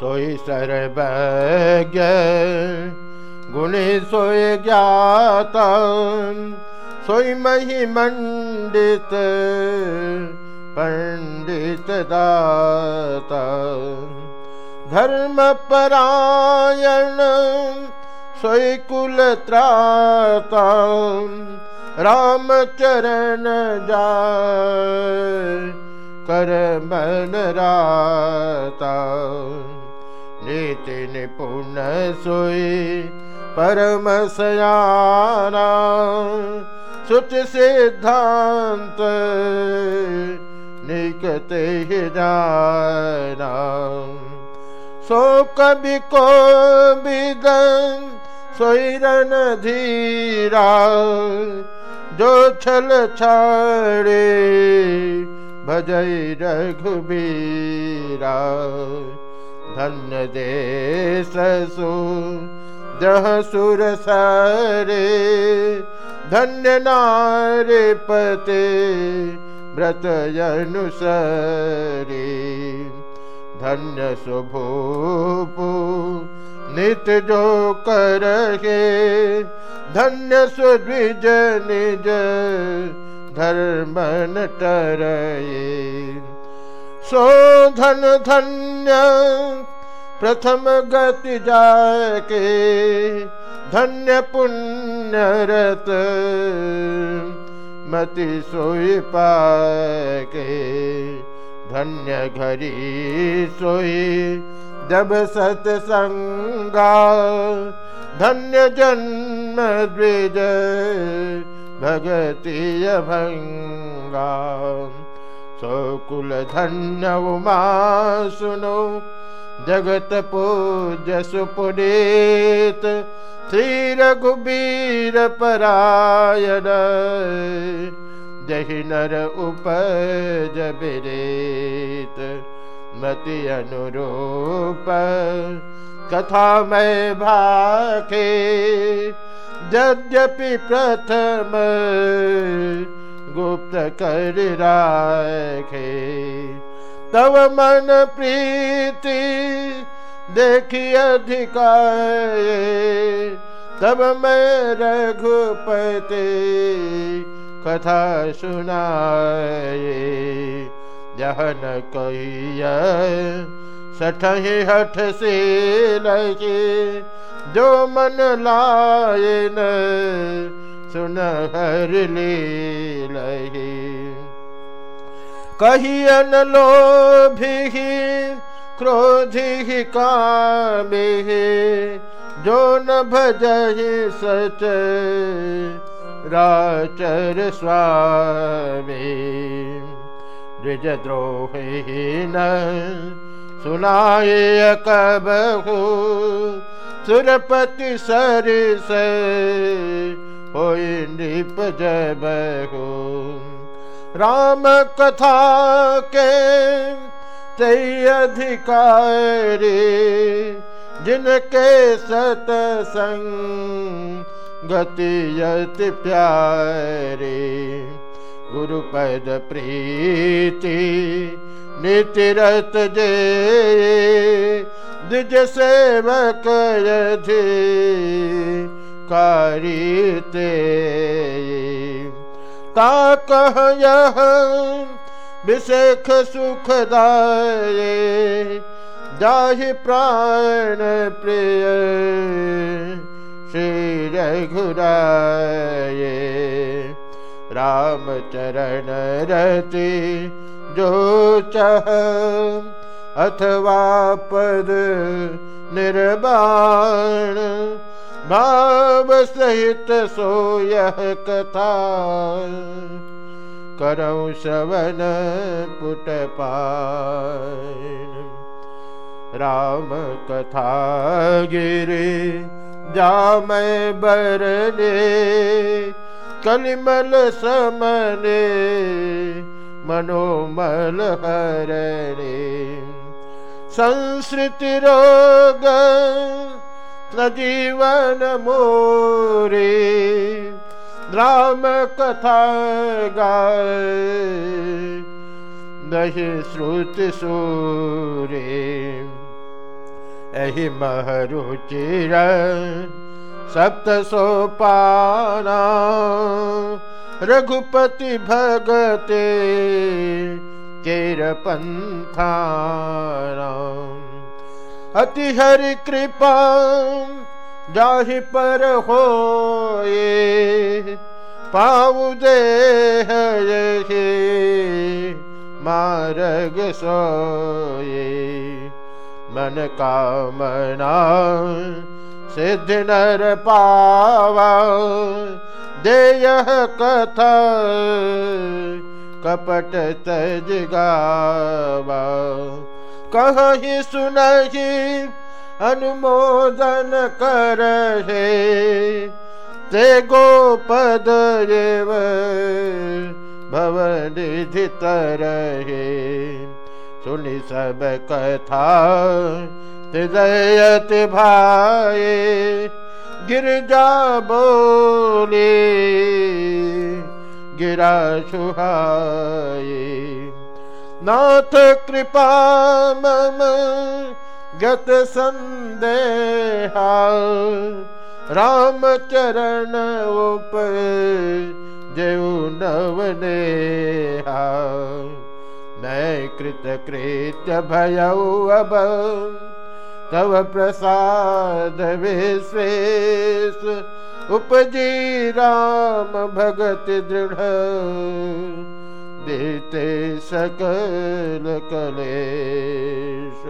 सो सरवज्ञ गुणी सो ज्ञात सोयमहि मण्डित पण्डितदाता धर्मपरायण सोकुल त्रौ रामचरण नीति निपुण सोई परम सयाना, सुच सिद्धांत निकते ही जाना। सो कभी को विदन सोईरन धीरा, जो छल छाड़े भजय रघुबीरा। धन्य दे ससु जह सुर सरे धन्य नारे पते व्रत अनुसरे धन्य शुभूपु नित जो करहे धन्य सुद्विज निज धर्मन टरये सो धन धन्य प्रथम गति जाके धन्य पुण्य रत मति सोई पाके धन्य घरी सोई, जब सत्संगा धन्य जन्म द्विज भगति भंगा। सकुल धन्य उमा सुनो। जगत पूज सुपुनीत श्री रघुबीर परायण। जहि नर उपज बिरेत मति अनुरूप। कथा में भाखे यद्यपि प्रथम गुप्त कर राखे। तव मन प्रीति देखी अधिकार। तब मैं रघुपति कथा सुनाए। जहन कहिय, सठही हठ से लगे जो मन लाए न सुन हर ले लहे कहियन लोभी क्रोधि कामे जो न भजहि सच राचर स्वामी। द्विज न सुनाए कबहू, सुरपति सरिस होई निप जबहू राम कथा के तई अधिकारी, जिनके सतसंग गति यति प्यारे गुरुपद प्रीति नितिरत जे द्विज सेवक यधि। कारीते। ता कह यह विशेख सुखदाये जाहि प्राण प्रिय श्री रघुराये। राम चरण रति जो चह अथवा पद निर्बाण भाव सहित सोयह कथा। करौ श्रवण पुट राम कथा गिरे जामय बरने कलिमल समने, मनोमल हरणे संस्कृति रोग सजीवन मो रे रामकथा गाय दहि श्रुति सूरे अह महरु सप्त सोपार रघुपति भगते चेरपन्था अति हरि कृपा जाहि पर हो ये पाऊ दे मारग सोए। मन कामना सिद्ध नर पावा देय कथा कपट तज गावा। कही सुनहि, अनुमोदन कर हे ते गोपद भवनिधि तरहे। सुनि सब कथा हृदयत भाए गिरजा बोले, गिरा सुहाए नाथ कृपा मम गत संदेहा। राम चरण उप जयु नवने मैं कृत कृत्य भयऊ अब, तव प्रसाद विश्वेश। उपजी राम भगत दृढ़। देते सकल कलेश